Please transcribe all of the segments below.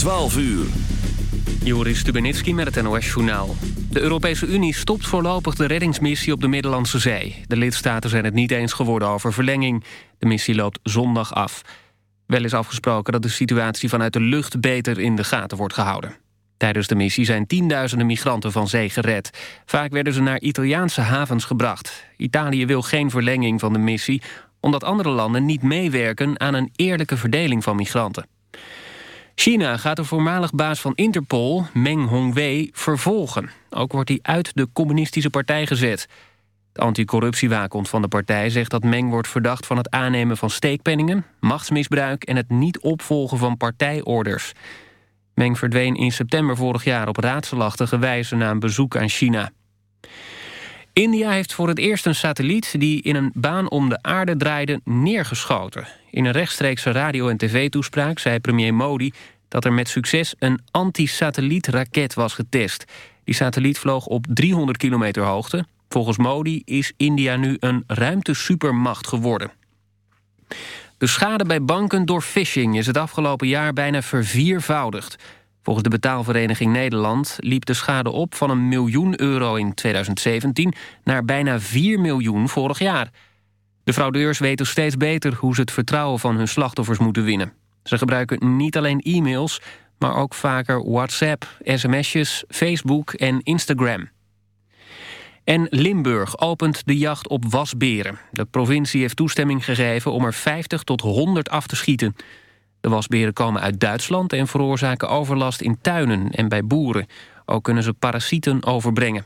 12 uur. Joris Stubenitski met het NOS-journaal. De Europese Unie stopt voorlopig de reddingsmissie op de Middellandse Zee. De lidstaten zijn het niet eens geworden over verlenging. De missie loopt zondag af. Wel is afgesproken dat de situatie vanuit de lucht beter in de gaten wordt gehouden. Tijdens de missie zijn tienduizenden migranten van zee gered. Vaak werden ze naar Italiaanse havens gebracht. Italië wil geen verlenging van de missie... omdat andere landen niet meewerken aan een eerlijke verdeling van migranten. China gaat de voormalig baas van Interpol, Meng Hongwei, vervolgen. Ook wordt hij uit de communistische partij gezet. De anticorruptiewaakhond van de partij zegt dat Meng wordt verdacht... van het aannemen van steekpenningen, machtsmisbruik... en het niet opvolgen van partijorders. Meng verdween in september vorig jaar op raadselachtige wijze... na een bezoek aan China. India heeft voor het eerst een satelliet die in een baan om de aarde draaide neergeschoten. In een rechtstreekse radio- en tv-toespraak zei premier Modi dat er met succes een anti-satellietraket was getest. Die satelliet vloog op 300 kilometer hoogte. Volgens Modi is India nu een ruimtesupermacht geworden. De schade bij banken door phishing is het afgelopen jaar bijna verviervoudigd. Volgens de betaalvereniging Nederland liep de schade op van een miljoen euro in 2017 naar bijna 4 miljoen vorig jaar. De fraudeurs weten steeds beter hoe ze het vertrouwen van hun slachtoffers moeten winnen. Ze gebruiken niet alleen e-mails, maar ook vaker WhatsApp, sms'jes, Facebook en Instagram. En Limburg opent de jacht op wasberen. De provincie heeft toestemming gegeven om er 50 tot 100 af te schieten. De wasberen komen uit Duitsland en veroorzaken overlast in tuinen en bij boeren. Ook kunnen ze parasieten overbrengen.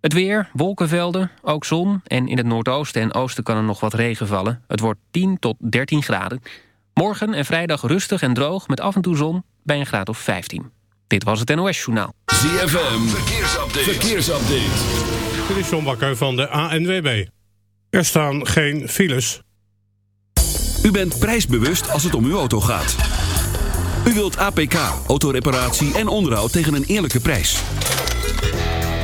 Het weer, wolkenvelden, ook zon en in het noordoosten en oosten kan er nog wat regen vallen. Het wordt 10 tot 13 graden. Morgen en vrijdag rustig en droog met af en toe zon bij een graad of 15. Dit was het NOS Journaal. ZFM, verkeersupdate. verkeersupdate. Dit is John Bakker van de ANWB. Er staan geen files. U bent prijsbewust als het om uw auto gaat. U wilt APK, autoreparatie en onderhoud tegen een eerlijke prijs.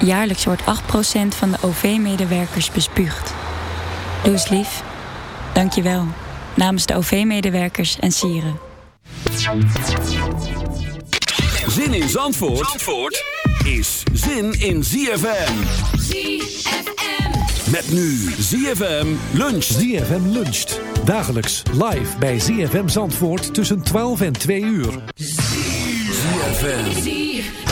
Jaarlijks wordt 8% van de OV-medewerkers bespuugd. Doe eens lief. Dank je wel. Namens de OV-medewerkers en sieren. Zin in Zandvoort, Zandvoort is zin in ZFM. ZFM. Met nu ZFM Lunch. ZFM luncht. Dagelijks live bij ZFM Zandvoort tussen 12 en 2 uur. ZFM.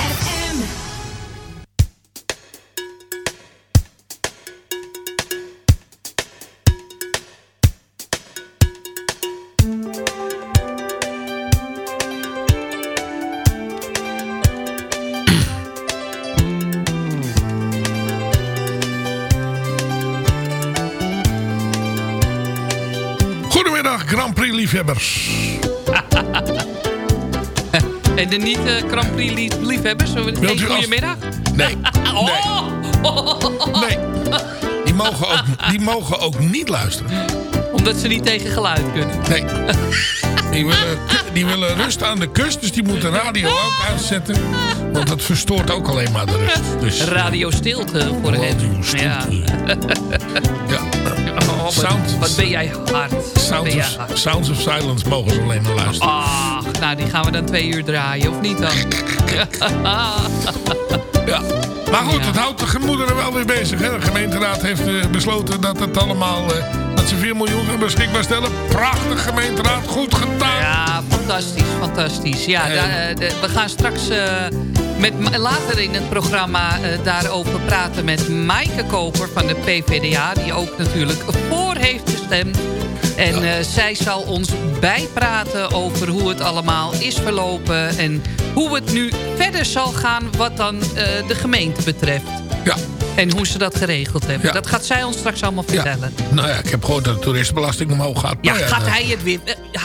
Liefhebbers. En de niet eh Grand Prix lief- liefhebbers, Wilt u goedemiddag? Nee, Oh! nee. Die mogen, ook, die mogen ook niet luisteren. Omdat ze niet tegen geluid kunnen. Nee. Die willen, die willen rust aan de kust, dus die moeten radio ook uitzetten. Want dat verstoort ook alleen maar de rust. Dus, Radio stilte voor hen. Ja. ja. Wat, ben jij hard. Sounds jij of, hard. Sounds of Silence mogen ze alleen maar luisteren. Ach, nou die gaan we dan twee uur draaien, of niet dan? Ja. Maar goed, het houdt de gemoederen wel weer bezig. Hè? De gemeenteraad heeft eh, besloten dat het allemaal... eh, dat ze 4 miljoen gaan beschikbaar stellen. Prachtig gemeenteraad, goed gedaan. Ja, fantastisch, fantastisch. Ja, Eh. da- de- we gaan straks met, later in het programma daarover praten met Maaike Koper van de PVDA. Die ook natuurlijk voor heeft gestemd. En eh, zij zal ons bijpraten over hoe het allemaal is verlopen. En hoe het nu verder zal gaan wat dan eh, de gemeente betreft. Ja. En hoe ze dat geregeld hebben. Ja. Dat gaat zij ons straks allemaal vertellen. Nou ja, ik heb gehoord dat de toeristenbelasting omhoog gaat. Ja, Nou gaat dat- hij het weer... eh,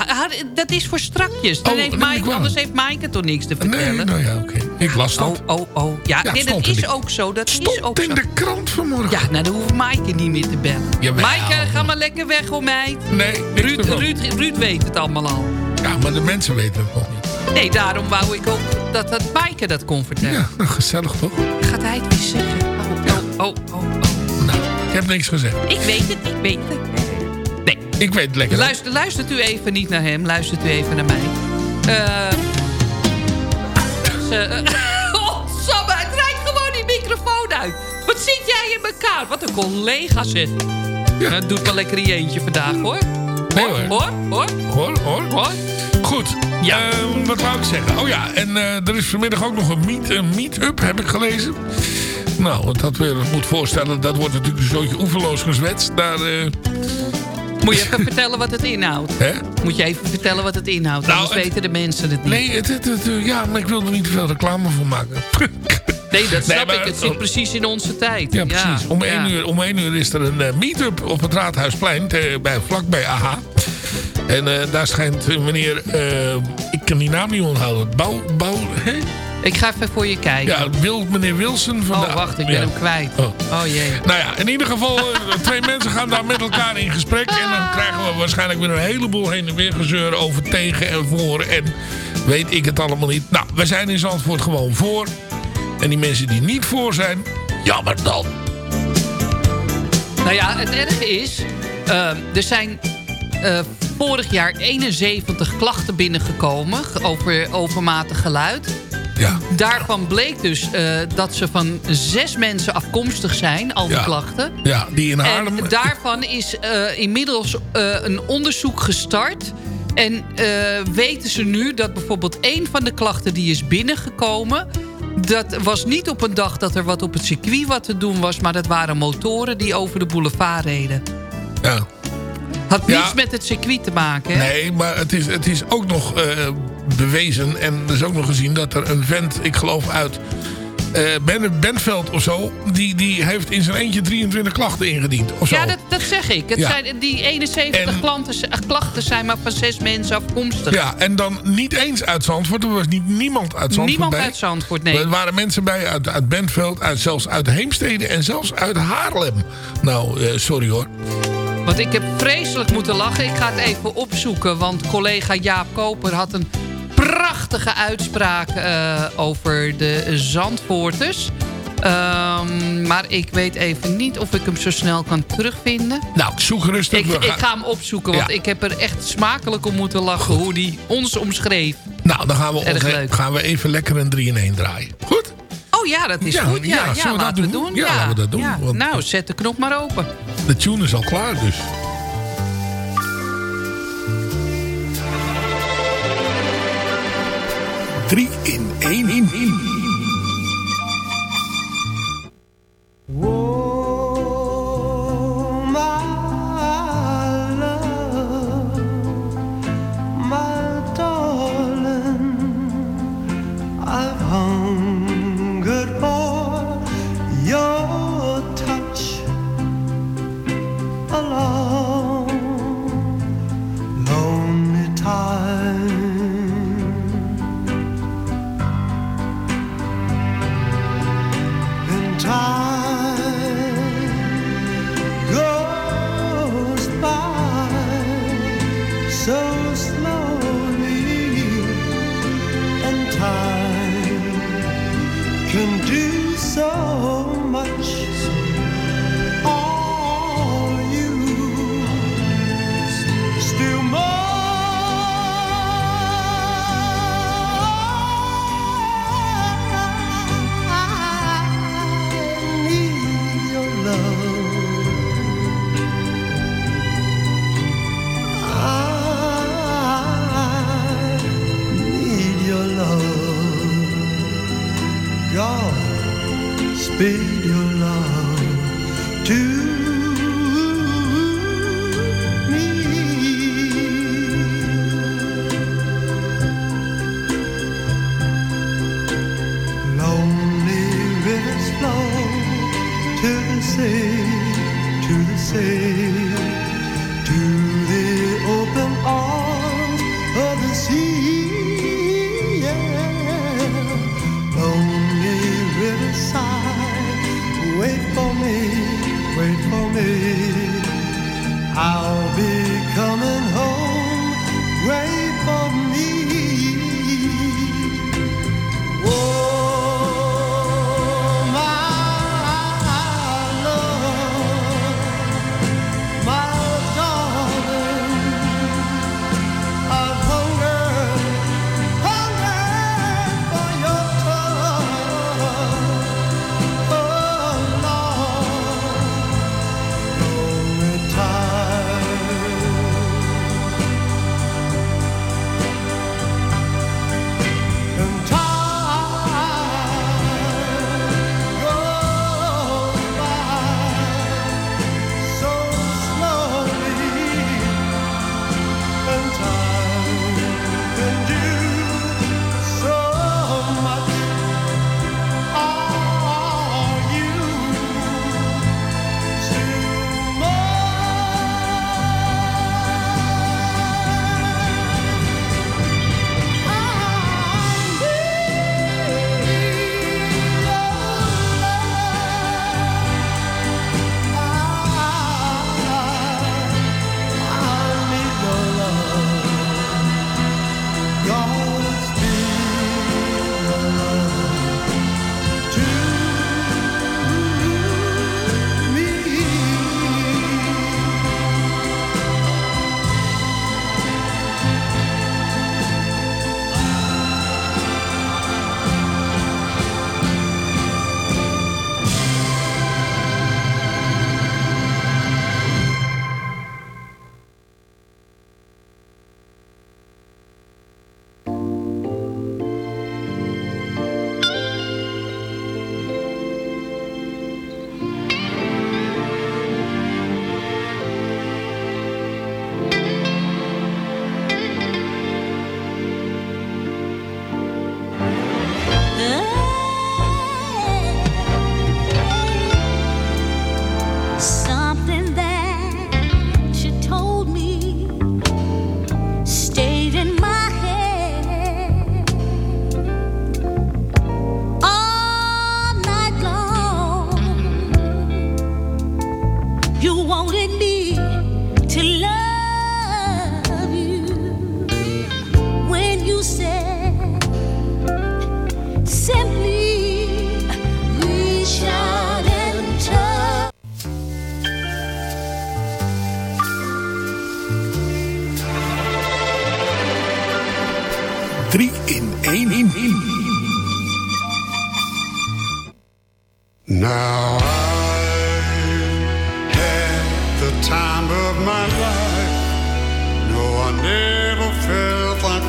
dat is voor strakjes. Dan Oh, heeft Mike, anders heeft Maaike toch niks te vertellen. Nee, nou ja, oké. Ik las dat. Oh, oh, oh. Ja, Ja, nee, dat stond is ook zo. Dat is ook in zo. de krant vanmorgen. Ja, nou dan hoeft Maaike niet meer te bellen. Jawel. Maaike, ga maar lekker weg, hoor meid. Nee, Ruud. Ruud, Ruud weet het allemaal al. Ja, maar de mensen weten het nog niet. Nee, daarom wou ik ook dat, dat Maaike dat kon vertellen. Ja, nou gezellig toch? Gaat hij het weer zeggen? Oh, oh, oh. Nou, ik heb niks gezegd. Ik weet het, ik weet het. Nee. Ik weet het lekker. Luister, luistert u even niet naar hem, luistert u even naar mij. Eh. ze, eh, oh, het rijdt gewoon die microfoon uit. Wat zit jij in elkaar? Wat een collega zeg. Dat doet wel lekker in eentje vandaag, hoor. Nee hoor. Hoor, hoor. Hoor, hoor. Hoor. Goed. Ja. Ehm, wat wou ik zeggen? Oh ja, en eh, er is vanmiddag ook nog een meet- een meet-up, heb ik gelezen. Nou, wat dat weer moet voorstellen, dat wordt natuurlijk een zootje oeverloos gezwetst. Daar, eh, Moet je even vertellen wat het inhoudt? Hè? Moet je even vertellen wat het inhoudt, Nou, anders het- weten de mensen het niet. nee, het, het, het, eh, ja, maar ik wil er niet te veel reclame voor maken. Nee, dat snap ik. Het zit precies in onze tijd. Ja, precies. Om, ja. één uur, om één uur is er een eh, meet-up op het Raadhuisplein, te- bij, vlak bij AHA. En daar schijnt meneer, ik kan die naam niet onthouden, Bouw, Bouw, hè? Ik ga even voor je kijken. Ja, Wil, meneer Wilson van oh, de... wacht, ik ben ja. hem kwijt. Oh. Oh jee. Nou ja, in ieder geval, eh, twee mensen gaan daar met elkaar in gesprek. En dan krijgen we waarschijnlijk weer een heleboel heen en weer gezeur over tegen en voor. En weet ik het allemaal niet. Nou, we zijn in Zandvoort gewoon voor. En die mensen die niet voor zijn, jammer dan. Nou ja, het erge is... eh, er zijn eh, vorig jaar 71 klachten binnengekomen... over overmatig geluid. Ja. Daarvan bleek dus eh, dat ze van zes mensen afkomstig zijn, al die Ja. klachten. Ja, die in Haarlem... En daarvan is eh, inmiddels eh, een onderzoek gestart. En weten ze nu dat bijvoorbeeld één van de klachten die is binnengekomen... dat was niet op een dag dat er wat op het circuit wat te doen was... maar dat waren motoren die over de boulevard reden. Ja. Had Ja. niets met het circuit te maken, hè? Nee, maar het is, het is ook nog eh, bewezen en er is ook nog gezien dat er een vent, ik geloof uit eh Ben Bentveld of zo, die, die heeft in zijn eentje 23 klachten ingediend. Of zo. Ja, dat, dat zeg ik. Het Ja. zijn, die 71 klanten, klachten zijn maar van zes mensen afkomstig. Ja, en dan niet eens uit Zandvoort. Er was niet, niemand uit Zandvoort Niemand bij. uit Zandvoort, nee. Er waren mensen bij uit, uit Bentveld, uit, zelfs uit Heemstede en zelfs uit Haarlem. Nou, eh, sorry hoor. Want ik heb vreselijk moeten lachen. Ik ga het even opzoeken. Want collega Jaap Koper had een prachtige uitspraak eh, over de Zandvoorters. Ehm, maar ik weet even niet of ik hem zo snel kan terugvinden. Nou, zoek rustig. Ik, ik ga hem opzoeken, want Ja. ik heb er echt smakelijk om moeten lachen... hoe die ons omschreef. Nou, dan gaan we, ons- gaan we even lekker een 3 in 1 draaien. Goed? Oh ja, dat is goed. Zullen we dat doen? Nou, zet de knop maar open. De tune is al klaar, dus. 3 in 1 in 1. bella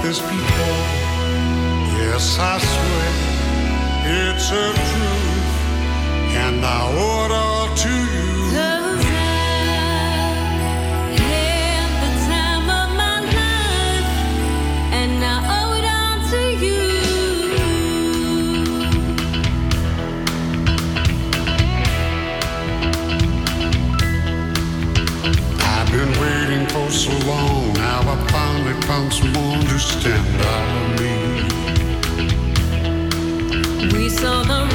this before. Yes, I swear it's a truth, and I owe it all to you. been waiting for so long. Now I finally found stand by me. We saw the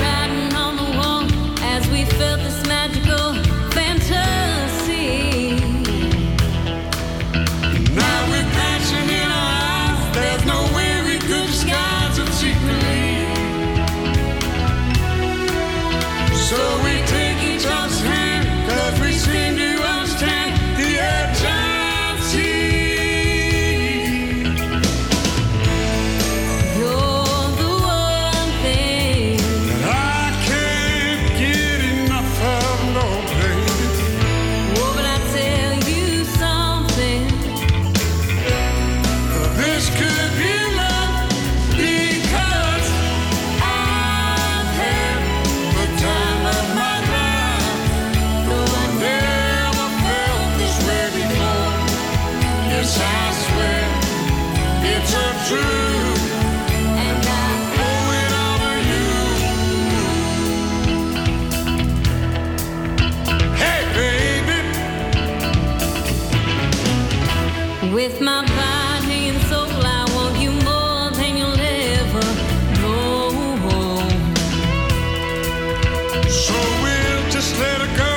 So we'll just let it go.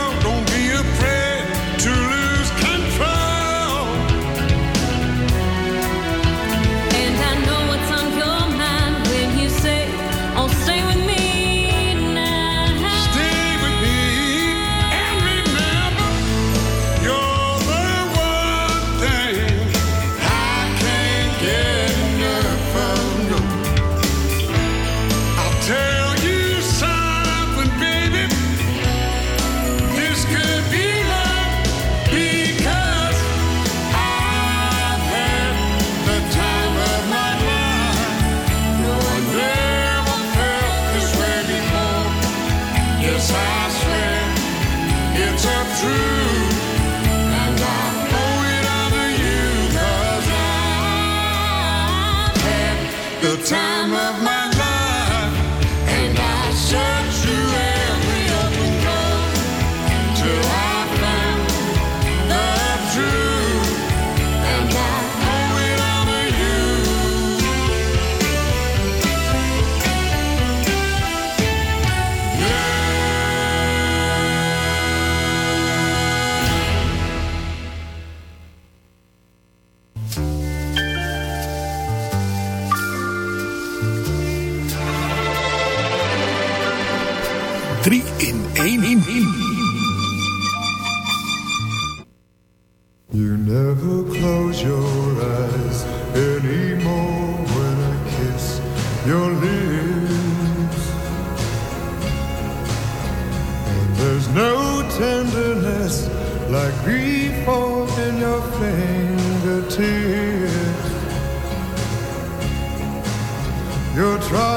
You're trying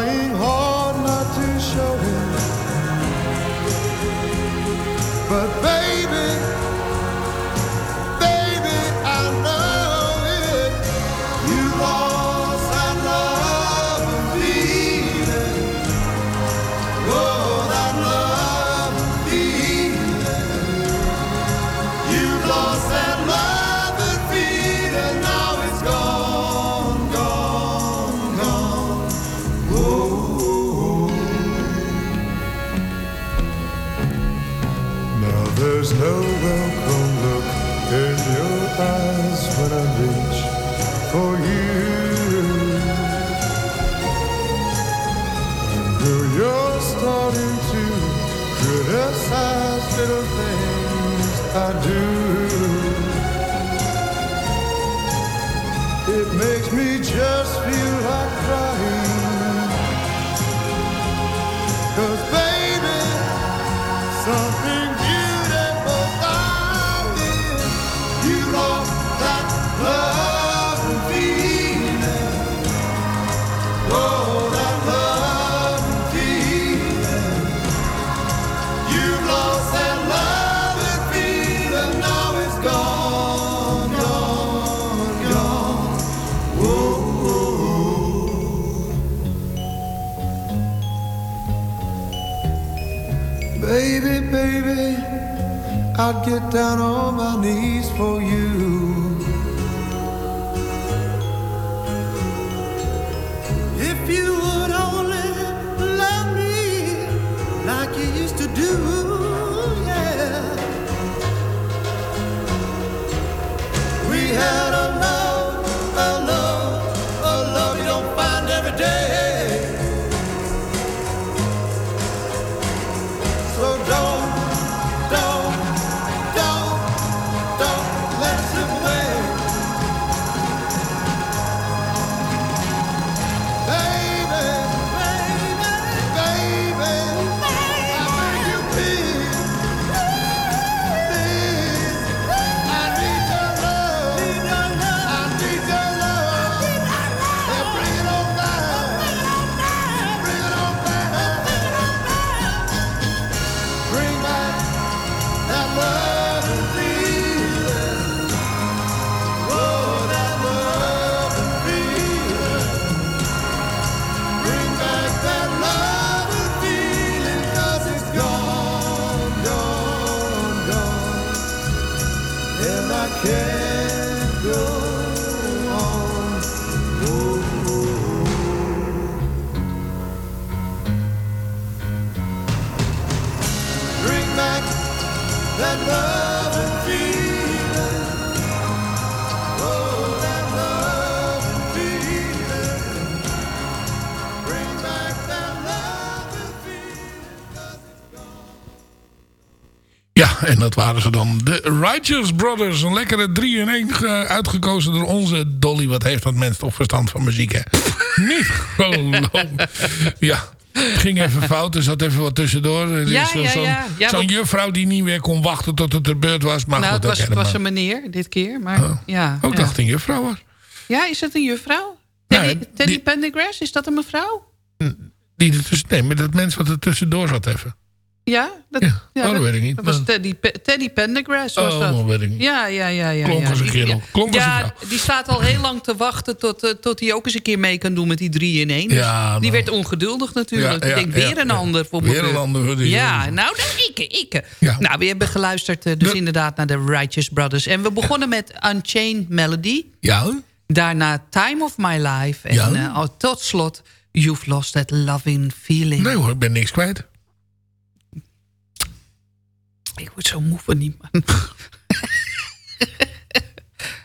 I'd get down on my knees for you. If you would only love me like you used to do, en dat waren ze dan. De Righteous Brothers. Een lekkere 3 in 1 uitgekozen door onze Dolly. Wat heeft dat mens toch verstand van muziek, hè? Niet geloven. Ja. Ging even fout, er zat even wat tussendoor. Er Ja, is zo- ja, zo'n ja. Ja, zo'n want- juffrouw die niet meer kon wachten tot het er beurt was. Maar nou, goed, het was, dat het was helemaal. een meneer dit keer. Maar, ja, Ook ja. dacht een juffrouw was. ja, is dat een juffrouw? Teddy, die- Teddy Pendergrass, is dat een mevrouw? Die er tussen, nee, maar dat mens wat er tussendoor zat even. Ja, dat, ja, oh, dat weet ik niet. Dat was Teddy, Teddy Pendergrass. Was Oh, dat. dat weet ik niet. Ja, ja, ja. ja Klonk ja. als een kerel. Klonk als een ja, vrouw. die staat al heel lang te wachten tot, eh, tot hij ook eens een keer mee kan doen met die drie in één. Dus Ja, die nou. werd ongeduldig natuurlijk. Ik denk, weer een ander voor Weer een ander Ja, nou, dat ikke, ikke. Nou, we hebben geluisterd eh, dus inderdaad naar de Righteous Brothers. En we begonnen met Unchained Melody. Ja. Daarna Time of My Life. En eh, oh, tot slot You've Lost That Loving Feeling. Nee hoor, ik ben niks kwijt. Ik word zo moe van die man.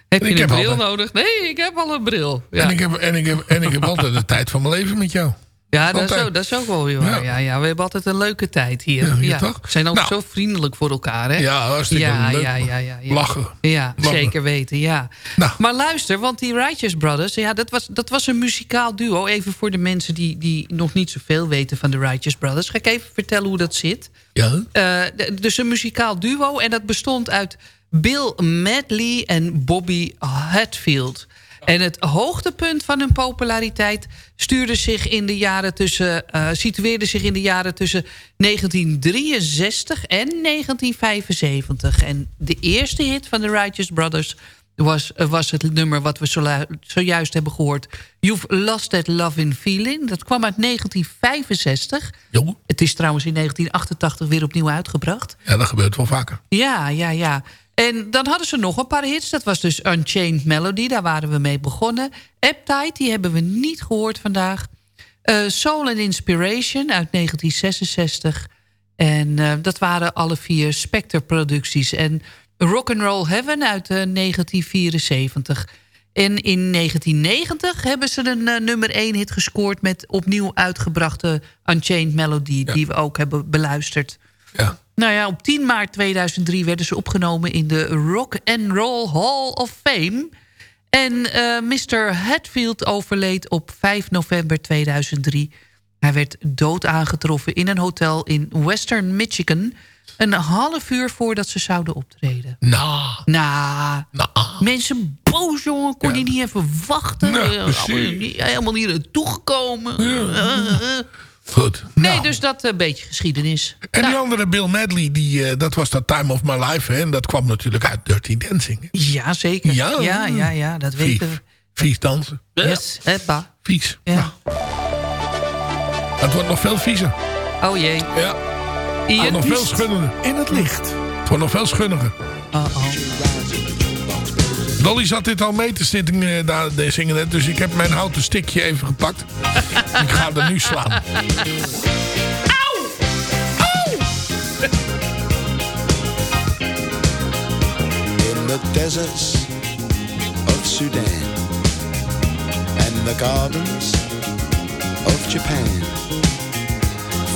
heb je Ik een heb bril altijd- nodig? Nee, ik heb al een bril. Ja, En, ik heb, en, ik heb, en ik heb altijd de tijd van mijn leven met jou. Ja, dat, is altijd. ook, dat is ook wel weer waar. Ja. Ja, we hebben altijd een leuke tijd hier. Ja, Ja, ja, toch? We zijn ook Nou. zo vriendelijk voor elkaar. Hè? Ja, hartstikke ja, leuk. Ja, ja, ja. Lachen. Ja, Lachen. zeker weten, ja. Nou. Maar luister, want die Righteous Brothers... Ja, dat, was, dat was een muzikaal duo. Even voor de mensen die, die nog niet zoveel weten van de Righteous Brothers. Ga ik even vertellen hoe dat zit. Ja. Eh, dus een muzikaal duo. En dat bestond uit Bill Medley en Bobby Hatfield. En het hoogtepunt van hun populariteit stuurde zich in de jaren tussen, eh, situeerde zich in de jaren tussen 1963 en 1975. En de eerste hit van de Righteous Brothers was, eh, was het nummer wat we zojuist hebben gehoord. You've Lost That Loving Feeling. Dat kwam uit 1965. Het is trouwens in 1988 weer opnieuw uitgebracht. Ja, dat gebeurt wel vaker. Ja, ja, ja. En dan hadden ze nog een paar hits. Dat was dus Unchained Melody, daar waren we mee begonnen. Appetite, die hebben we niet gehoord vandaag. Eh, Soul and Inspiration uit 1966. En eh, dat waren alle vier Spectre-producties. En Rock'n'Roll Heaven uit eh, 1974. En in 1990 hebben ze een eh, nummer 1 hit gescoord... met opnieuw uitgebrachte Unchained Melody... die we ook hebben beluisterd. Ja. Nou ja, op 10 maart 2003 werden ze opgenomen in de Rock and Roll Hall of Fame. En eh Mr. Hatfield overleed op 5 november 2003. Hij werd dood aangetroffen in een hotel in Western Michigan... een half uur voordat ze zouden optreden. Nou. Nou, mensen boos, jongen. Kon je niet even wachten? Nou, Eh, allemaal niet- helemaal niet naartoe gekomen. Eh, eh. Goed. Nee, dus dat een beetje geschiedenis. En die andere Bill Medley, die, eh, dat was dat Time of My Life. Hè? En dat kwam natuurlijk uit Dirty Dancing. Ja, zeker. Ja, ja, ja, ja, dat weten we. Vies dansen. Yes, heppa. Vies. Ja. Het wordt nog veel viezer. Oh jee. Ja. Het wordt nog veel schunniger. In het licht. Het wordt nog veel schunniger. Dolly zat dit al mee te zitten, eh, daar, de zingen net, dus ik heb mijn houten stikje even gepakt. ik ga er nu slaan. in the deserts of Sudan and the gardens of Japan,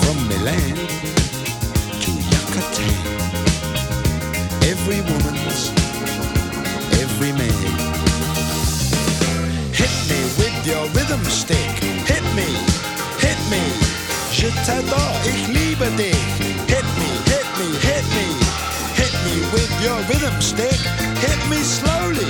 from Milan to Yucatan. Every woman's, every. Hit me with your rhythm stick. Hit me, hit me. Je t'adore, ich liebe dich. Hit me, hit me, hit me. Hit me with your rhythm stick. Hit me slowly,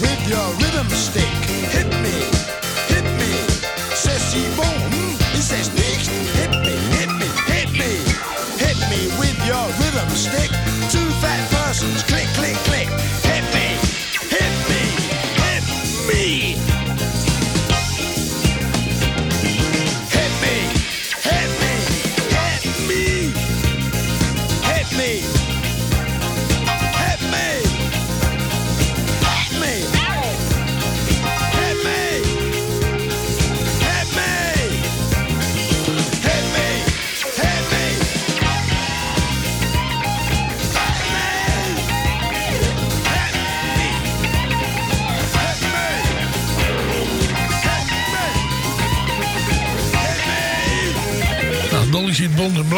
with your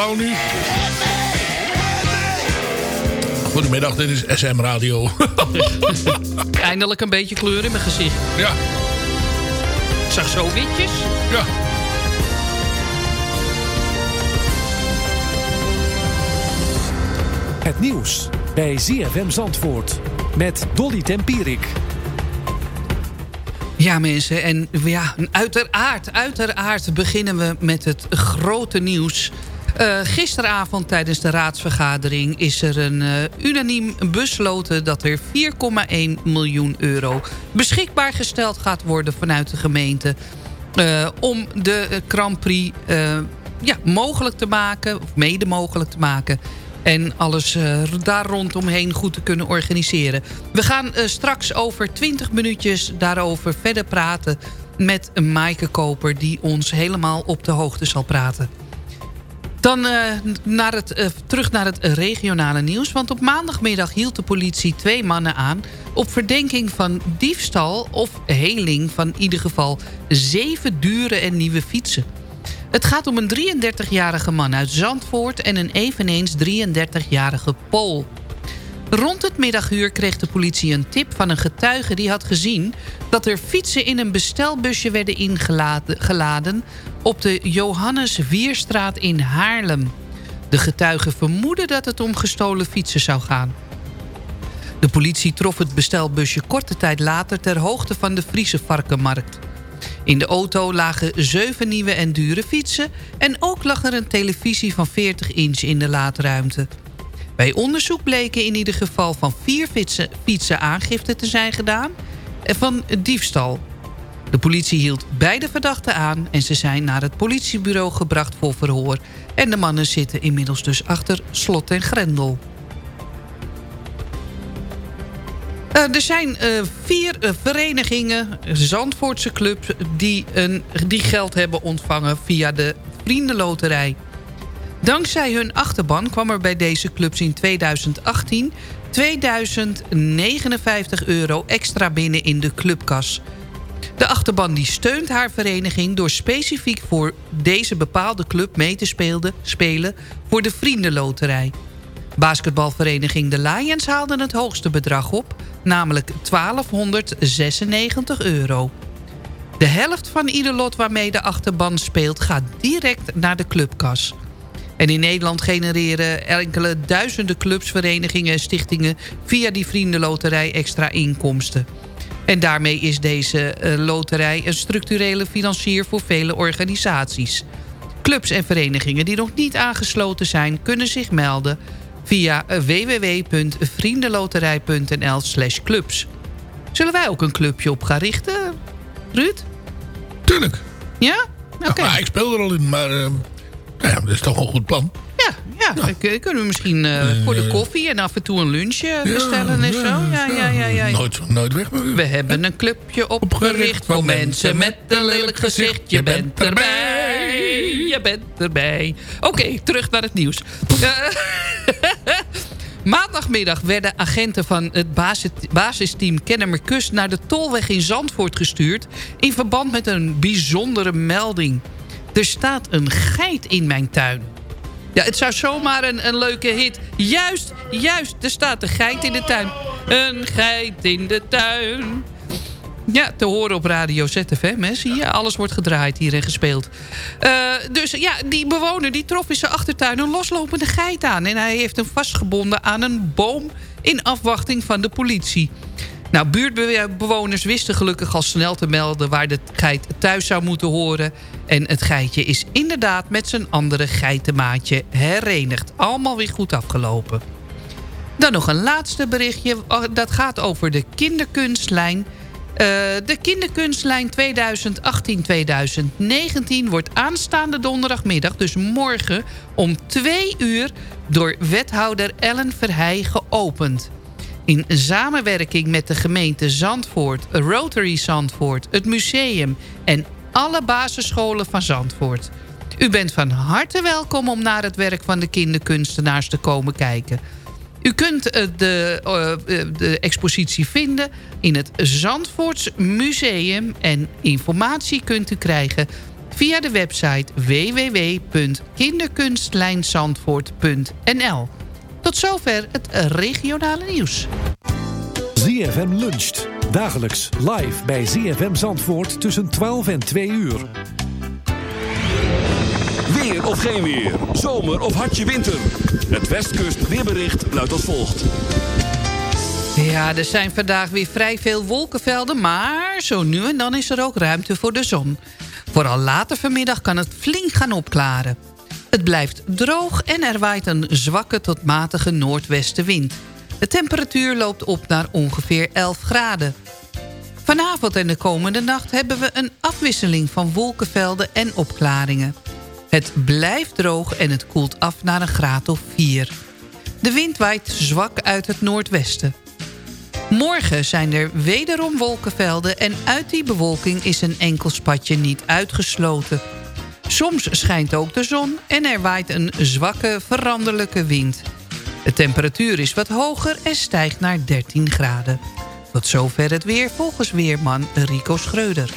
blauw nu. Goedemiddag, dit is SM Radio. Eindelijk een beetje kleur in mijn gezicht. Ja. Ik zag zo witjes. Ja. Het nieuws bij ZFM Zandvoort met Dolly Tempierik. Ja mensen, en ja, uiteraard, uiteraard beginnen we met het grote nieuws. Eh, gisteravond tijdens de raadsvergadering is er een eh, unaniem besloten... dat er 4,1 miljoen euro beschikbaar gesteld gaat worden vanuit de gemeente... eh, om de Grand Prix ja, mogelijk te maken, of mede mogelijk te maken... En alles daar rondomheen goed te kunnen organiseren. We gaan straks over 20 minuutjes daarover verder praten... met Maaike Koper die ons helemaal op de hoogte zal praten. Dan eh, naar het, eh, terug naar het regionale nieuws. Want op maandagmiddag hield de politie twee mannen aan... op verdenking van diefstal of heling van in ieder geval... zeven dure en nieuwe fietsen. Het gaat om een 33-jarige man uit Zandvoort... en een eveneens 33-jarige Pool. Rond het middaguur kreeg de politie een tip van een getuige die had gezien... dat er fietsen in een bestelbusje werden ingeladen geladen op de Johannes Wierstraat in Haarlem. De getuige vermoedde dat het om gestolen fietsen zou gaan. De politie trof het bestelbusje korte tijd later ter hoogte van de Friese Varkenmarkt. In de auto lagen zeven nieuwe en dure fietsen... en ook lag er een televisie van 40 inch in de laadruimte. Bij onderzoek bleken in ieder geval van vier fietsen, fietsen aangifte te zijn gedaan... van diefstal. De politie hield beide verdachten aan... en ze zijn naar het politiebureau gebracht voor verhoor. En de mannen zitten inmiddels dus achter slot en grendel. Eh, er zijn eh, vier eh, verenigingen, Zandvoortse clubs... Die, een, die geld hebben ontvangen via de Vriendenloterij. Dankzij hun achterban kwam er bij deze clubs in 2018... 2059 euro extra binnen in de clubkas. De achterban die steunt haar vereniging... door specifiek voor deze bepaalde club mee te speelde, spelen... voor de Vriendenloterij. Basketbalvereniging De Lions haalde het hoogste bedrag op... namelijk 1296 euro. De helft van ieder lot waarmee de achterban speelt... gaat direct naar de clubkas. En in Nederland genereren enkele duizenden clubs, verenigingen en stichtingen... via die vriendenloterij extra inkomsten. En daarmee is deze eh, loterij een structurele financier voor vele organisaties. Clubs en verenigingen die nog niet aangesloten zijn... kunnen zich melden via eh, www.vriendenloterij.nl slash clubs. Zullen wij ook een clubje op gaan richten, Ruud? Tuurlijk. Ja? Oké. Ja, ik speel er al in, maar eh, nou ja, dat is toch een goed plan. Ja, ja, kunnen we misschien eh, voor de koffie en af en toe een lunchje bestellen en zo. Ja, ja, ja, ja. Nooit, nooit weg. maar- We hebben een clubje opgericht voor mensen met een lelijk gezicht. Je bent erbij, je bent erbij. Oké, terug naar het nieuws. Eh, Maandagmiddag werden agenten van het basis- basisteam Kennemerkust... naar de Tolweg in Zandvoort gestuurd... in verband met een bijzondere melding. Er staat een geit in mijn tuin. Ja, het zou zomaar een, een leuke hit. Juist, juist, er staat een geit in de tuin. Een geit in de tuin. Ja, te horen op Radio ZFM, hè, zie je? Alles wordt gedraaid hier en gespeeld. Eh, dus ja, die bewoner die trof in zijn achtertuin een loslopende geit aan. En hij heeft hem vastgebonden aan een boom in afwachting van de politie. Nou, buurtbewoners wisten gelukkig al snel te melden... waar de geit thuis zou moeten horen. En het geitje is inderdaad met zijn andere geitenmaatje herenigd. Allemaal weer goed afgelopen. Dan nog een laatste berichtje. Oh, Dat gaat over de kinderkunstlijn. Eh, de kinderkunstlijn 2018-2019 wordt aanstaande donderdagmiddag... dus morgen om twee uur door wethouder Ellen Verheij geopend. In samenwerking met de gemeente Zandvoort, Rotary Zandvoort... het museum en alle basisscholen van Zandvoort. U bent van harte welkom om naar het werk van de kinderkunstenaars te komen kijken... U kunt eh, de, eh, eh, de expositie vinden in het Zandvoorts Museum. En informatie kunt u krijgen via de website www.kinderkunstlijnzandvoort.nl. Tot zover het regionale nieuws. ZFM luncht. Dagelijks live bij ZFM Zandvoort tussen 12 en 2 uur. Weer of geen weer. Zomer of hartje winter. Het Westkust weerbericht luidt als volgt. Ja, er zijn vandaag weer vrij veel wolkenvelden, maar zo nu en dan is er ook ruimte voor de zon. Vooral later vanmiddag kan het flink gaan opklaren. Het blijft droog en er waait een zwakke tot matige noordwestenwind. De temperatuur loopt op naar ongeveer 11 graden. Vanavond en de komende nacht hebben we een afwisseling van wolkenvelden en opklaringen. Het blijft droog en het koelt af naar een graad of 4. De wind waait zwak uit het noordwesten. Morgen zijn er wederom wolkenvelden en uit die bewolking is een enkel spatje niet uitgesloten. Soms schijnt ook de zon en er waait een zwakke veranderlijke wind. De temperatuur is wat hoger en stijgt naar 13 graden. Tot zover het weer volgens weerman Rico Schreuder.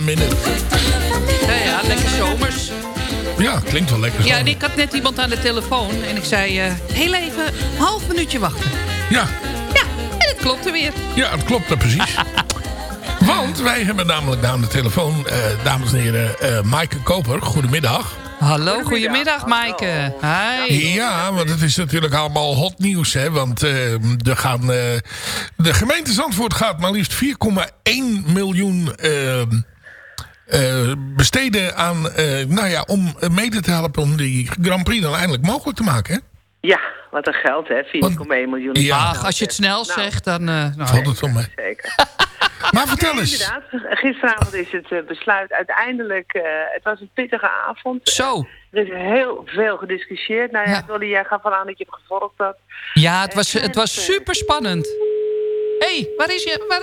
Minute. Ja, ja, lekker zomers. Ja, klinkt wel lekker. Ja, zo. en ik had net iemand aan de telefoon en ik zei... eh, heel even, een half minuutje wachten. Ja. Ja, en het klopte weer. Ja, het klopt er precies. Want wij hebben namelijk aan de telefoon, eh, dames en heren, eh Maaike Koper. Goedemiddag. Hallo, goedemiddag Maaike. Hi. Ja, want het is natuurlijk allemaal hot nieuws. Hè? Want eh, er gaan, eh, de gemeente Zandvoort gaat maar liefst 4,1 miljoen eh, eh, besteden aan, eh, nou ja, om mede te helpen om die Grand Prix dan eindelijk mogelijk te maken. Hè? Ja, wat een geld, hè? 4,1 miljoen. Ja. Ach, als je het snel zegt, dan... eh, nou, Valt het wel mee. Zeker. Maar vertel eens. Inderdaad, gisteravond is het eh, besluit uiteindelijk... eh, het was een pittige avond. Zo. Er is heel veel gediscussieerd. Nou ja, Dolly, jij gaf al aan dat je het gevolgd had. Ja, het was, het was super spannend. Hé, hey, waar is je... Waar,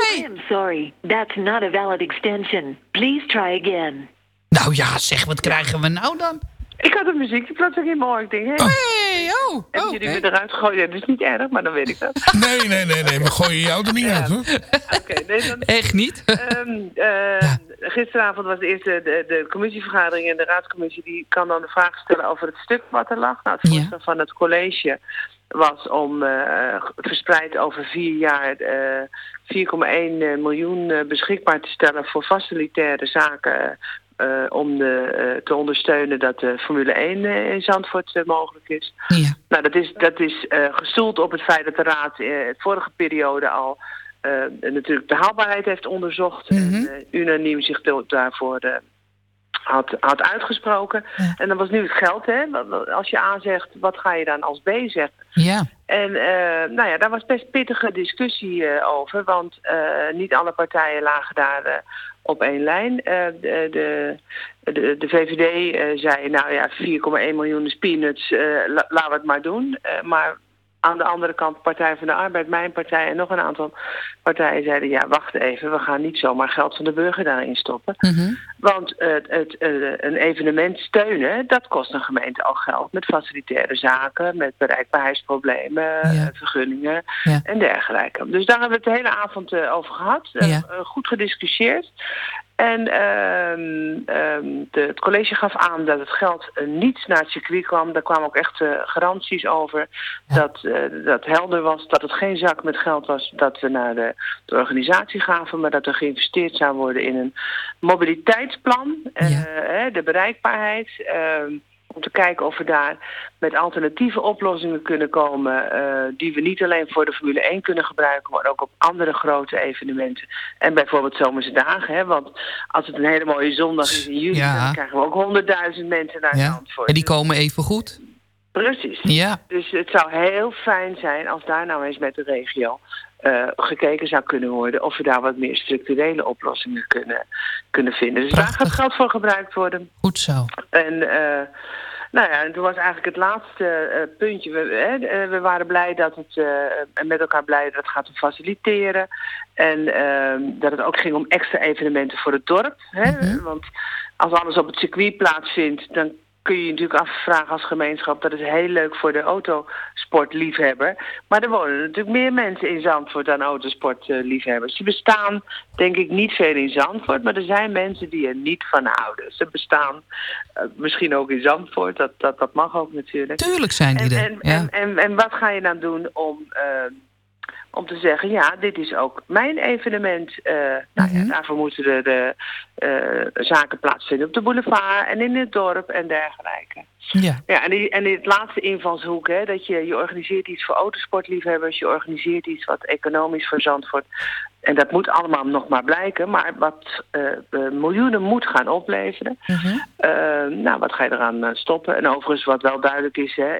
I am sorry. That's not a valid extension. Please try again. Nou ja, zeg, wat krijgen we nou dan? Ik had een muziekje plotseling in mijn oor. Ik denk, hé, Hey, oh. heb oh, jullie weer eruit gegooid? Ja, dat is niet erg, maar dan weet ik dat. Nee, nee, nee, nee. We gooien jou er niet uit hoor. Oké, nee, dan... Echt niet? Ehm, eh, Gisteravond was de eerste de, de commissievergadering en de raadscommissie die kan dan de vraag stellen over het stuk wat er lag. Nou, het voorstel van het college was om eh, verspreid over vier jaar eh 4,1 miljoen eh, beschikbaar te stellen voor facilitaire zaken. eh, om de, eh, te ondersteunen dat de Formule 1 eh, in Zandvoort eh, mogelijk is. Ja. Nou, dat is, dat is eh, gestoeld op het feit dat de Raad eh, het vorige periode al eh, natuurlijk de haalbaarheid heeft onderzocht. En eh, unaniem zich daarvoor eh, had, had uitgesproken. En dan was nu het geld, hè. Als je A zegt, wat ga je dan als B zeggen? Ja. En eh, nou ja, daar was best pittige discussie eh, over, want eh, niet alle partijen lagen daar op één lijn. De, de, de, de VVD zei, nou ja, 4,1 miljoen is peanuts, la- laten we het maar doen. Maar aan de andere kant, Partij van de Arbeid, mijn partij en nog een aantal partijen zeiden, ja, wacht even, we gaan niet zomaar geld van de burger daarin stoppen. Want het, het, eh, een evenement steunen, dat kost een gemeente al geld. Met facilitaire zaken, met bereikbaarheidsproblemen, eh, vergunningen en dergelijke. Dus daar hebben we het de hele avond eh, over gehad. Eh, eh, goed gediscussieerd. En ehm, ehm, de, het college gaf aan dat het geld eh, niet naar het circuit kwam. Daar kwamen ook echt eh, garanties over. Dat, eh, dat helder was dat het geen zak met geld was dat we naar de, de organisatie gaven. Maar dat er geïnvesteerd zou worden in een mobiliteitsplan. hè, de bereikbaarheid. Om te kijken of we daar met alternatieve oplossingen kunnen komen. eh, die we niet alleen voor de Formule 1 kunnen gebruiken, maar ook op andere grote evenementen. En bijvoorbeeld zomerse dagen. Hè, want als het een hele mooie zondag is in juli, Ja. dan krijgen we ook honderdduizend mensen naar Ja. Zandvoort. En die komen even goed. Precies. Ja. Dus het zou heel fijn zijn als daar nou eens met de regio eh, gekeken zou kunnen worden of we daar wat meer structurele oplossingen kunnen, kunnen vinden. Dus daar gaat geld voor gebruikt worden. Goed zo. En eh, nou ja, en toen was eigenlijk het laatste eh, puntje. We, hè, we waren blij dat het, en met elkaar blij dat het gaat om faciliteren. En ehm, dat het ook ging om extra evenementen voor het dorp. Hè? Want als alles op het circuit plaatsvindt, dan kun je je natuurlijk afvragen als gemeenschap. Dat is heel leuk voor de autosportliefhebber. Maar er wonen natuurlijk meer mensen in Zandvoort dan autosportliefhebbers. Ze bestaan denk ik niet veel in Zandvoort, maar er zijn mensen die er niet van houden. Ze bestaan eh, misschien ook in Zandvoort, dat, dat, dat mag ook natuurlijk. Tuurlijk zijn die er. En, ja. en, en, en wat ga je dan doen om, eh, om te zeggen, ja, dit is ook mijn evenement. Eh, nou ja, daarvoor moeten er de, eh, zaken plaatsvinden op de boulevard en in het dorp en dergelijke. Ja. Ja, en, die, en het laatste invalshoek, hè, dat je, je organiseert iets voor autosportliefhebbers, je organiseert iets wat economisch voor Zandvoort. En dat moet allemaal nog maar blijken, maar wat eh, eh, miljoenen moet gaan opleveren. Eh, nou, wat ga je eraan stoppen? En overigens, wat wel duidelijk is, hè,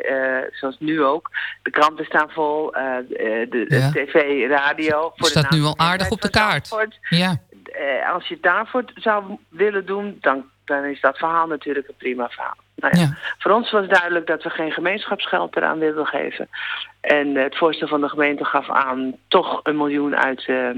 zoals nu ook, de kranten staan vol, de, de, Ja. tv, radio. Voor de Staat nu al aardig op de kaart. Ja. als je het daarvoor zou willen doen, dan, dan is dat verhaal natuurlijk een prima verhaal. Nou ja. Voor ons was duidelijk dat we geen gemeenschapsgeld eraan wilden geven. En het voorstel van de gemeente gaf aan toch een miljoen uit, eh,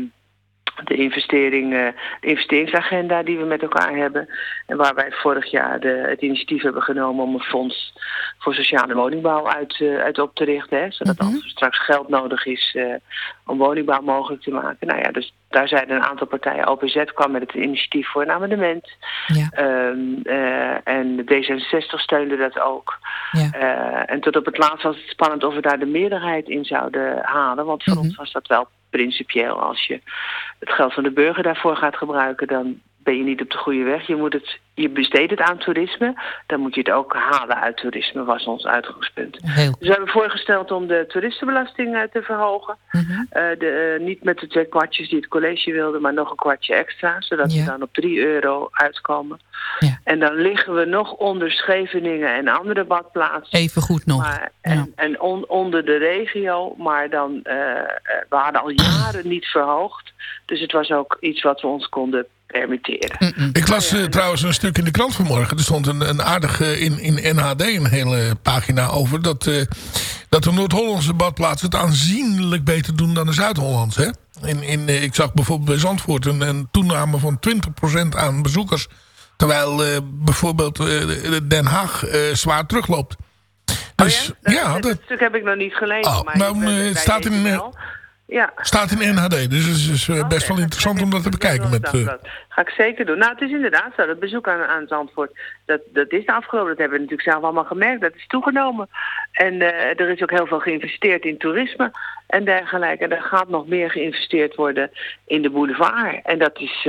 de, investering, eh, de investeringsagenda die we met elkaar hebben. En waar wij vorig jaar de, het initiatief hebben genomen om een fonds voor sociale woningbouw uit, eh, uit op te richten. Hè, zodat als er straks geld nodig is eh, om woningbouw mogelijk te maken. Nou ja, dus daar zijn een aantal partijen. OPZ kwam met het initiatief voor een amendement. Ehm, eh, en D66 steunde dat ook. Eh, en tot op het laatst was het spannend of we daar de meerderheid in zouden halen. Want voor ons was dat wel principieel. Als je het geld van de burger daarvoor gaat gebruiken, dan ben je niet op de goede weg. Je, moet het, je besteedt het aan toerisme. Dan moet je het ook halen uit toerisme, was ons uitgangspunt. Dus we hebben voorgesteld om de toeristenbelasting eh, te verhogen. Eh, de, eh, niet met de twee kwartjes die het college wilde, maar nog een kwartje extra. Zodat we dan op 3 euro uitkomen. En dan liggen we nog onder Scheveningen en andere badplaatsen. Even goed nog. Maar, en en on- onder de regio, maar dan, eh, eh, we hadden al jaren niet verhoogd. Dus het was ook iets wat we ons konden permitteren. Ik las trouwens een stuk in de krant vanmorgen. Er stond een, een aardige in, in NHD een hele pagina over. Dat, eh, dat de Noord-Hollandse badplaatsen het aanzienlijk beter doen dan de Zuid-Hollandse. In, in, eh, ik zag bijvoorbeeld bij Zandvoort een, een toename van 20% aan bezoekers. Terwijl eh, bijvoorbeeld eh, Den Haag eh, zwaar terugloopt. Dus ja, dat, dat stuk heb ik nog niet gelezen. Oh, maar nou, eh, er het staat in, eh. Ja. staat in NHD. Dus het is, eh, best wel interessant om dat te bekijken. Met, Dat, eh, ga ik zeker doen. Nou, het is inderdaad zo. Dat bezoek aan, aan Zandvoort, dat, dat is de afgelopen. Dat hebben we natuurlijk zelf allemaal gemerkt. Dat is toegenomen. En eh, er is ook heel veel geïnvesteerd in toerisme en dergelijke. En er gaat nog meer geïnvesteerd worden in de boulevard. En dat is,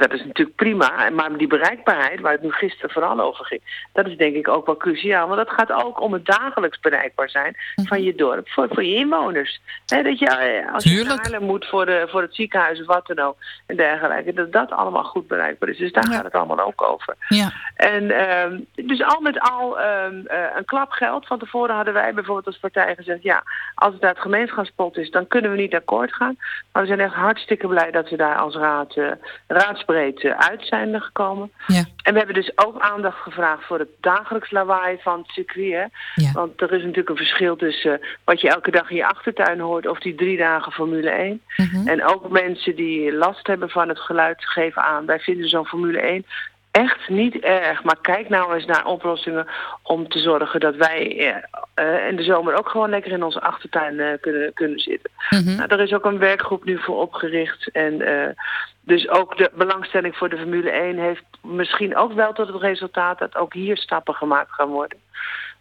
dat is natuurlijk prima. Maar die bereikbaarheid, waar het nu gisteren vooral over ging, dat is denk ik ook wel cruciaal. Want dat gaat ook om het dagelijks bereikbaar zijn van je dorp, voor, voor je inwoners. Dat je, eh, als je naar moet voor, de, voor het ziekenhuis of wat dan ook en dergelijke, dat dat allemaal goed bereikbaar is. Dus daar gaat het allemaal ook over. Ja. En ehm, dus al met al ehm, eh, een klap geld. Van tevoren hadden wij bijvoorbeeld als partij gezegd... ja, als het uit het gemeenschapspot is, dan kunnen we niet akkoord gaan. Maar we zijn echt hartstikke blij dat we daar als raad eh, raadsbreed eh, uit zijn gekomen. Ja. En we hebben dus ook aandacht gevraagd voor het dagelijks lawaai van het circuit. Want er is natuurlijk een verschil tussen eh, wat je elke dag in je achtertuin hoort... of die drie dagen Formule 1. En ook mensen die last hebben van het geluid geven aan... wij vinden zo'n Formule 1 echt niet erg. Maar kijk nou eens naar oplossingen om te zorgen dat wij eh, eh, in de zomer ook gewoon lekker in onze achtertuin eh, kunnen, kunnen zitten. Nou, er is ook een werkgroep nu voor opgericht. En eh, dus ook de belangstelling voor de Formule 1 heeft misschien ook wel tot het resultaat dat ook hier stappen gemaakt gaan worden.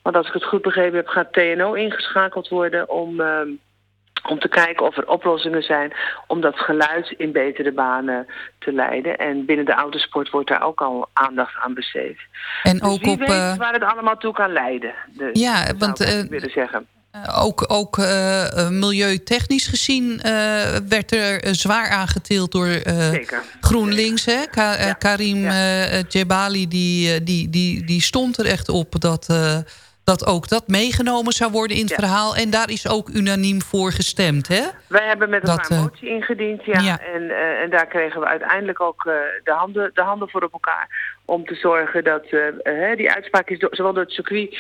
Want als ik het goed begrepen heb, gaat TNO ingeschakeld worden om, ehm, om te kijken of er oplossingen zijn om dat geluid in betere banen te leiden. En binnen de autosport wordt daar ook al aandacht aan besteed. En Dus ook wie op, weet eh, waar het allemaal toe kan leiden. Dus, Ja, want, eh, willen zeggen. Ook, ook eh, eh, milieutechnisch gezien eh, werd er eh, zwaar aangetild door eh, GroenLinks. Hè? Ka- eh, Karim eh, Djebali die, eh, die, die, die stond er echt op dat, eh, dat ook dat meegenomen zou worden in het verhaal. En daar is ook unaniem voor gestemd. Hè? Wij hebben met Dat, elkaar een eh, motie ingediend, ja. ja. En, eh, en daar kregen we uiteindelijk ook eh, de, handen, de handen voor op elkaar. Om te zorgen dat eh, eh, die uitspraak is door, zowel door het circuit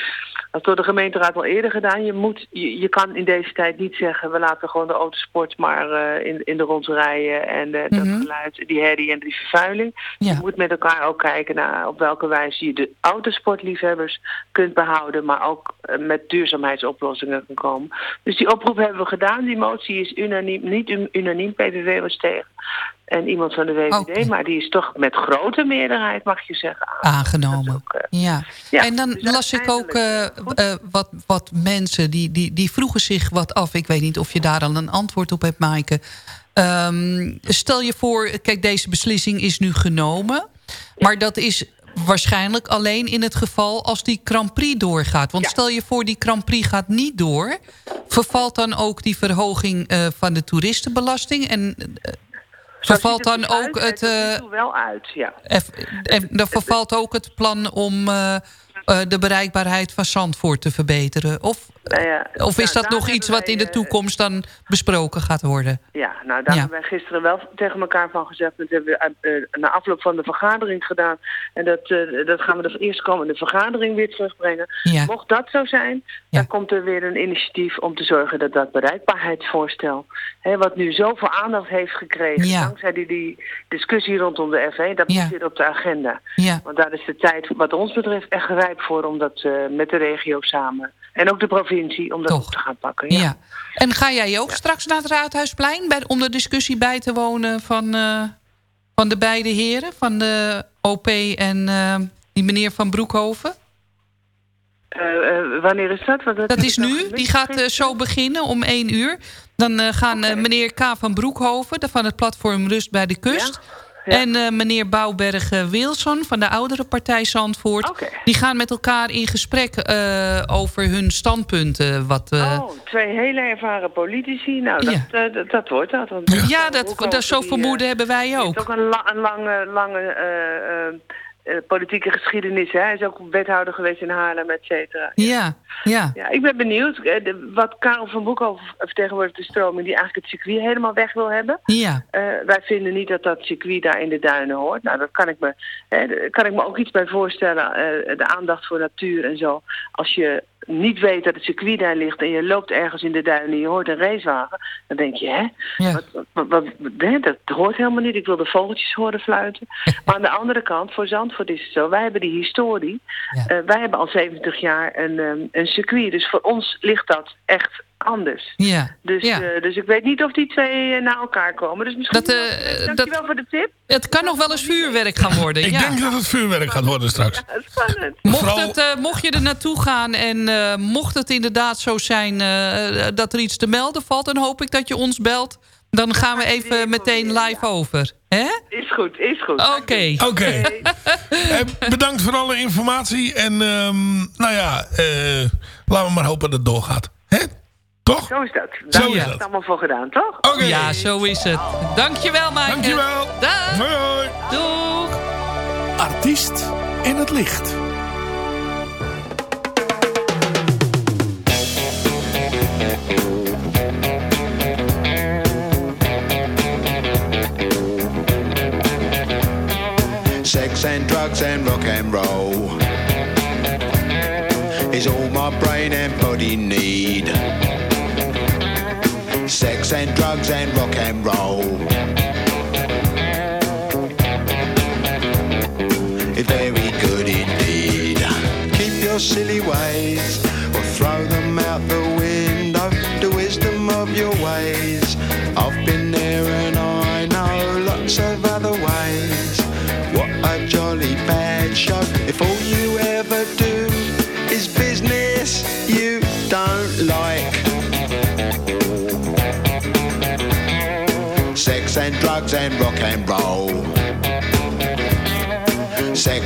als door de gemeenteraad al eerder gedaan. Je, moet, je, je kan in deze tijd niet zeggen, we laten gewoon de autosport maar eh, in, in de rond rijden. En dat Mhm. geluid, die herrie en die vervuiling. Je moet met elkaar ook kijken naar op welke wijze je de autosportliefhebbers kunt behouden. Maar ook met duurzaamheidsoplossingen kan komen. Dus die oproep hebben we gedaan. Die motie is unaniem, niet un- unaniem, PVV was tegen. En iemand van de VVD, maar die is toch met grote meerderheid, mag je zeggen. aangenomen. ja. ja, en dan las ik ook eh, eh, wat, wat mensen die, die, die vroegen zich wat af. Ik weet niet of je daar al een antwoord op hebt, Maaike. Ehm, stel je voor, kijk, deze beslissing is nu genomen. Maar dat is waarschijnlijk alleen in het geval als die Grand Prix doorgaat. Want stel je voor, die Grand Prix gaat niet door. Vervalt dan ook die verhoging eh, van de toeristenbelasting? En eh, vervalt dan ook het... eh, er wel uit, ja. Dan vervalt ook het plan om eh, eh, de bereikbaarheid van Zandvoort te verbeteren. Of Nou ja, Of is nou, dat nog iets wat in de eh, toekomst dan besproken gaat worden? Ja, nou daar Ja. hebben wij gisteren wel tegen elkaar van gezegd. Dat hebben we eh, na afloop van de vergadering gedaan. En dat, eh, dat gaan we de eerstkomende vergadering weer terugbrengen. Ja. Mocht dat zo zijn, dan komt er weer een initiatief om te zorgen dat dat bereikbaarheidsvoorstel, hè, wat nu zoveel aandacht heeft gekregen, dankzij die, die discussie rondom de F1, dat moet weer op de agenda. Want daar is de tijd, wat ons betreft, echt rijp voor om dat eh, met de regio samen en ook de provincie om dat op te gaan pakken. Ja. En ga jij ook straks naar het Raadhuisplein bij, om de discussie bij te wonen van, eh, van de beide heren? Van de OP en eh, die meneer van Broekhoven? Eh, wanneer is dat? Want Dat is nu. Die gaat zo beginnen om één uur. Dan gaan meneer K. van Broekhoven van het platform Rust bij de Kust... En eh, meneer Bouwberg-Wilson van de oudere partij Zandvoort... die gaan met elkaar in gesprek eh, over hun standpunten. Wat, eh, Oh, twee hele ervaren politici. Nou, dat, eh, dat, dat wordt dat. Want ja, dat, dat, zo vermoeden hebben wij Het ook. is ook een, la- een lange, lange politieke geschiedenis. Hè? Hij is ook wethouder geweest in Haarlem, et cetera. Ja, ja. Ja, ik ben benieuwd. Eh, de- wat Karel van Boekhoven vertegenwoordigt de stroming... die eigenlijk het circuit helemaal weg wil hebben. Ja. Eh, wij vinden niet dat dat circuit daar in de duinen hoort. Nou, daar kan ik me, hè, kan ik me ook iets bij voorstellen. eh, de aandacht voor natuur en zo. Als je niet weet dat het circuit daar ligt... en je loopt ergens in de duinen en je hoort een racewagen... dan denk je, hè? Wat, wat, wat- hè, dat hoort helemaal niet. Ik wil de vogeltjes horen fluiten. maar aan de andere kant, voor Zandvoort is het zo. Wij hebben die historie. Eh, wij hebben al 70 jaar een, ehm, een circuit. Dus voor ons ligt dat echt anders. Ja. Dus, Ja. eh, dus ik weet niet of die twee eh, naar elkaar komen. Dus misschien... Dat, wel- eh, dankjewel dat- voor de tip. Het kan nog wel eens vuurwerk gaan worden. Ik ja. denk dat het vuurwerk gaat worden straks. Spannend. Mocht, Vooral- het, eh, mocht je er naartoe gaan en eh, mocht het inderdaad zo zijn eh, dat er iets te melden valt... dan hoop ik dat je ons belt. Dan gaan we even meteen live over. Hè? Is goed, is goed. Oké. Oké. Eh, bedankt voor alle informatie. En ehm, nou ja, eh, laten we maar hopen dat het doorgaat. Hè? Toch? Zo is dat. Zo Daar is is dat. het allemaal voor gedaan, toch? Oké. Ja, zo is het. Dankjewel, Maaike. Dankjewel. Dag. Hoi, hoi. Doeg. Artiest in het licht. Sex and drugs and rock and roll is all my brain and body need. Sex and drugs and rock and roll. It's very good indeed. Keep your silly ways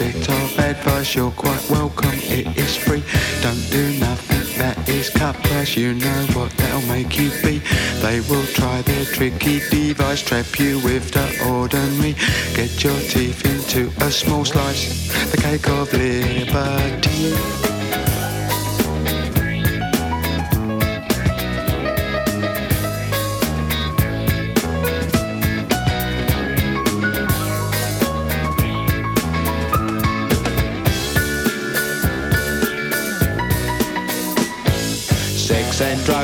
Bit of advice, you're quite welcome, it is free. Don't do nothing that is cut price, you know what they'll make you be. They will try their tricky device, trap you with the ordinary. Get your teeth into a small slice, the cake of liberty.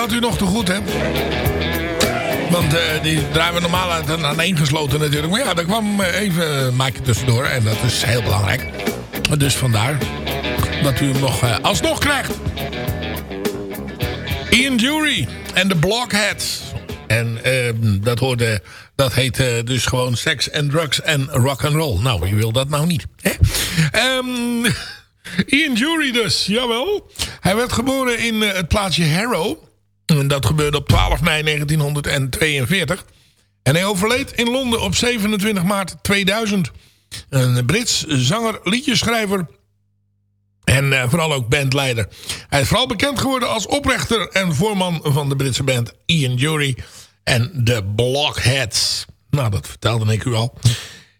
Had u nog te goed, hè? Want eh, die draaien we normaal uit aan één gesloten natuurlijk. Maar ja, daar kwam eh, even Mike tussendoor. En dat is heel belangrijk. Dus vandaar dat u hem nog eh, alsnog krijgt. Ian Jury en de Blockheads. En ehm, dat, hoorde, dat heet eh, dus gewoon seks en drugs en rock and roll. Nou, wie wil dat nou niet? Hè? Ehm, Ian Jury dus, jawel. Hij werd geboren in eh, het plaatsje Harrow. Dat gebeurde op 12 mei 1942. En hij overleed in Londen op 27 maart 2000. Een Brits zanger, liedjeschrijver en eh, vooral ook bandleider. Hij is vooral bekend geworden als oprichter en voorman van de Britse band Ian Jury en de Blockheads. Nou, dat vertelde ik u al.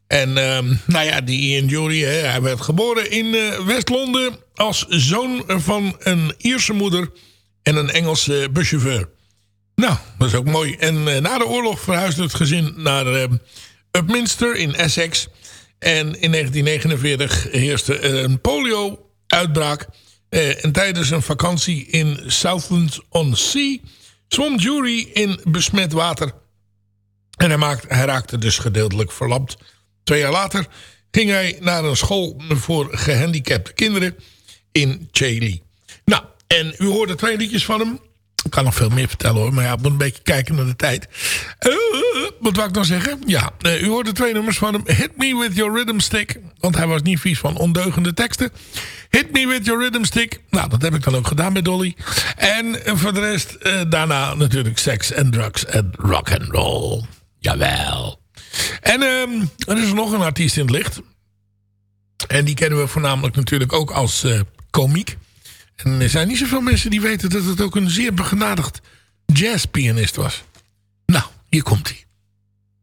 En ehm, nou ja, die Ian Jury, hè, hij werd geboren in eh, West-Londen als zoon van een Ierse moeder en een Engelse buschauffeur. Nou, dat is ook mooi. En eh, na de oorlog verhuisde het gezin naar eh, Upminster in Essex. En in 1949 heerste er een polio-uitbraak. Eh, en tijdens een vakantie in Southland-on-Sea... zwom Jury in besmet water. En hij, maakte, hij raakte dus gedeeltelijk verlamd. Twee jaar later ging hij naar een school voor gehandicapte kinderen in Chailey. En u hoorde twee liedjes van hem. Ik kan nog veel meer vertellen hoor, maar ja, ik moet een beetje kijken naar de tijd. Eh, wat wou ik nou zeggen? Ja, eh, u hoorde twee nummers van hem. Hit Me With Your Rhythm Stick. Want hij was niet vies van ondeugende teksten. Hit Me With Your Rhythm Stick. Nou, dat heb ik dan ook gedaan met Dolly. En voor de rest eh, daarna natuurlijk seks en drugs en rock and roll. Jawel. En ehm, er is nog een artiest in het licht. En die kennen we voornamelijk natuurlijk ook als komiek. En er zijn niet zoveel mensen die weten dat het ook een zeer begenadigd jazzpianist was. Nou, hier komt hij.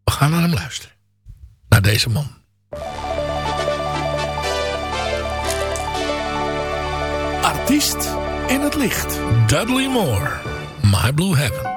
We gaan naar hem luisteren. Naar deze man. Artiest in het licht. Dudley Moore. My Blue Heaven.